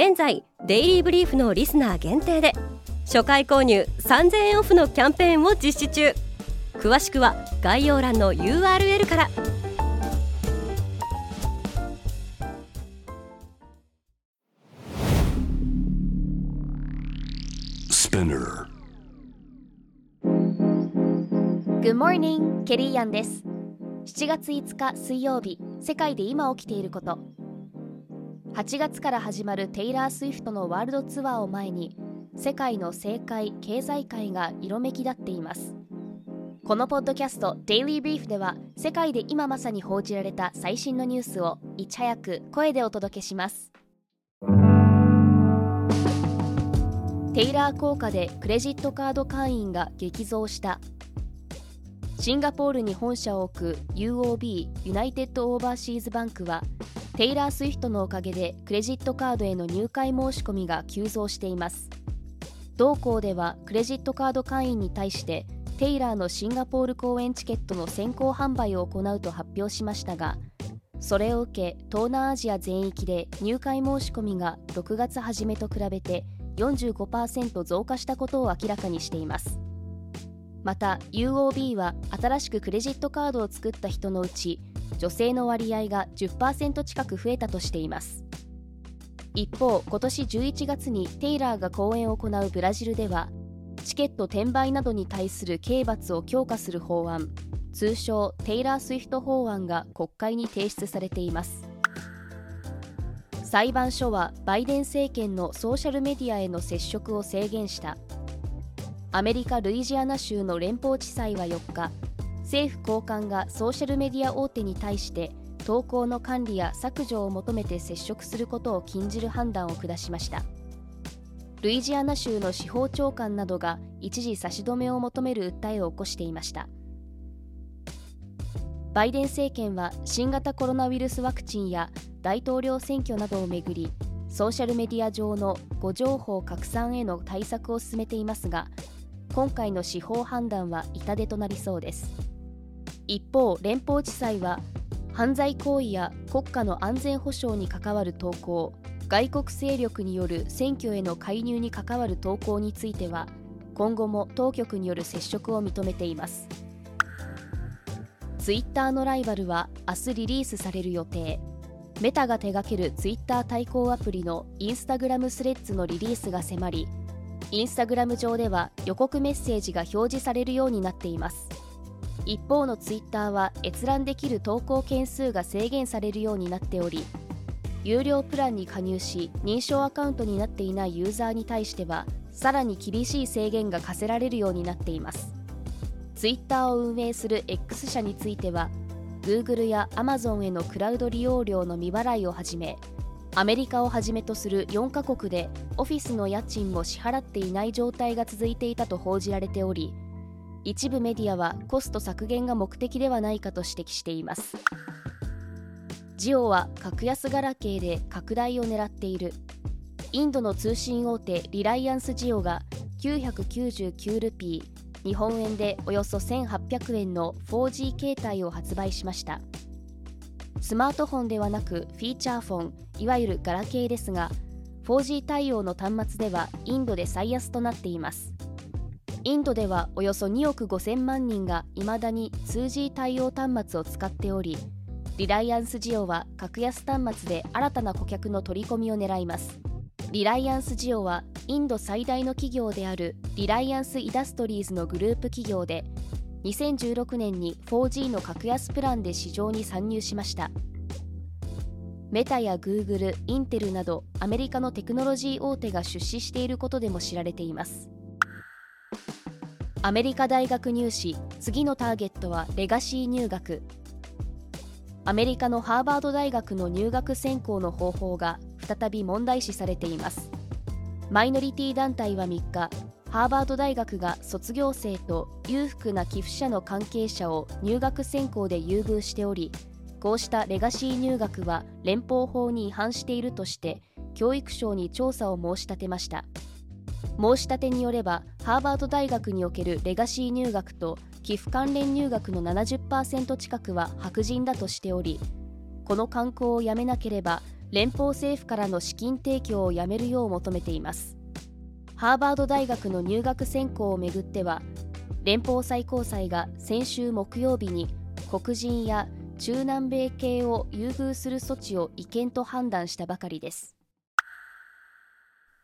現在デイリーブリーフのリスナー限定で初回購入3000円オフのキャンペーンを実施中。詳しくは概要欄の URL から。Good morning, ケリーアンです。7月5日水曜日世界で今起きていること8月から始まるテイラー・スウィフトのワールドツアーを前に世界の政界経済界が色めき立っています。このポッドキャスト「デイリー・ブリーフ」では世界で今まさに報じられた最新のニュースをいち早く声でお届けします。テイラー効果でクレジットカード会員が激増した。シンガポールに本社を置く UOB ユナイテッド・オーバーシーズ・バンクはテイラー・スウィフトのおかげでクレジットカードへの入会申し込みが急増しています。同行ではクレジットカード会員に対してテイラーのシンガポール公演チケットの先行販売を行うと発表しましたがそれを受け東南アジア全域で入会申し込みが6月初めと比べて45%増加したことを明らかにしています。また UOB は新しくクレジットカードを作った人のうち女性の割合が10%近く増えたとしています。一方今年11月にテイラーが公演を行うブラジルではチケット転売などに対する刑罰を強化する法案通称テイラー・スウィフト法案が国会に提出されています。裁判所はバイデン政権のソーシャルメディアへの接触を制限した。アメリカ・ルイジアナ州の連邦地裁は4日政府高官がソーシャルメディア大手に対して投稿の管理や削除を求めて接触することを禁じる判断を下しました。ルイジアナ州の司法長官などが一時差し止めを求める訴えを起こしていました。バイデン政権は新型コロナウイルスワクチンや大統領選挙などをめぐりソーシャルメディア上の誤情報拡散への対策を進めていますが今回の司法判断は痛手となりそうです。一方連邦地裁は犯罪行為や国家の安全保障に関わる投稿外国勢力による選挙への介入に関わる投稿については今後も当局による接触を認めています。ツイッターのライバルは明日リリースされる予定。メタが手掛けるツイッター対抗アプリのインスタグラムスレッズのリリースが迫りインスタグラム上では予告メッセージが表示されるようになっています。一方のツイッターは閲覧できる投稿件数が制限されるようになっており有料プランに加入し認証アカウントになっていないユーザーに対してはさらに厳しい制限が課せられるようになっています。ツイッターを運営する X 社については Google や Amazon へのクラウド利用料の未払いをはじめアメリカをはじめとする4カ国でオフィスの家賃も支払っていない状態が続いていたと報じられており一部メディアはコスト削減が目的ではないかと指摘しています。ジオは格安ガラケーで拡大を狙っている。インドの通信大手リライアンスジオが999ルピー日本円でおよそ1800円の 4G 携帯を発売しました。スマートフォンではなくフィーチャーフォンいわゆるガラケーですが 4G 対応の端末ではインドで最安となっています。インドではおよそ2億5000万人がいまだに 2G 対応端末を使っておりリライアンスジオは格安端末で新たな顧客の取り込みを狙います。リライアンスジオはインド最大の企業であるリライアンス・イダストリーズのグループ企業で2016年に 4G の格安プランで市場に参入しました。メタやグーグル、インテルなどアメリカのテクノロジー大手が出資していることでも知られています。アメリカ大学入試。次のターゲットはレガシー入学。アメリカのハーバード大学の入学選考の方法が再び問題視されています。マイノリティ団体は3日ハーバード大学が卒業生と裕福な寄付者の関係者を入学選考で優遇しておりこうしたレガシー入学は連邦法に違反しているとして教育省に調査を申し立てました。申し立てによればハーバード大学におけるレガシー入学と寄付関連入学の70%近くは白人だとしておりこの慣行をやめなければ連邦政府からの資金提供をやめるよう求めています。ハーバード大学の入学選考をめぐっては連邦最高裁が先週木曜日に黒人や中南米系を優遇する措置を違憲と判断したばかりです。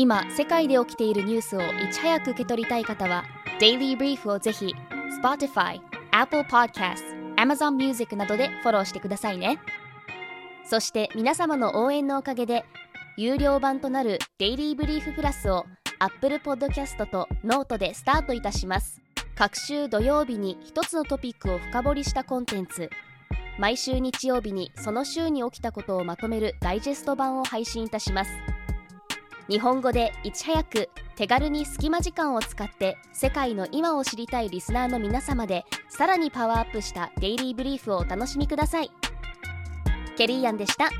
今世界で起きているニュースをいち早く受け取りたい方は「Daily Brief」をぜひ Spotify、Apple Podcast、Amazon Music などでフォローしてくださいね。そして皆様の応援のおかげで有料版となる「Daily Brief プラスを Apple Podcast と Note でスタートいたします。各週土曜日に一つのトピックを深掘りしたコンテンツ。毎週日曜日にその週に起きたことをまとめるダイジェスト版を配信いたします。日本語でいち早く手軽に隙間時間を使って世界の今を知りたいリスナーの皆様でさらにパワーアップしたデイリーブリーフをお楽しみください。ケリーアンでした。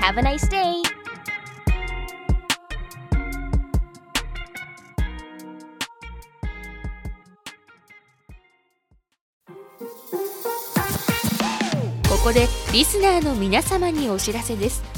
Have a nice day! ここでリスナーの皆様にお知らせです。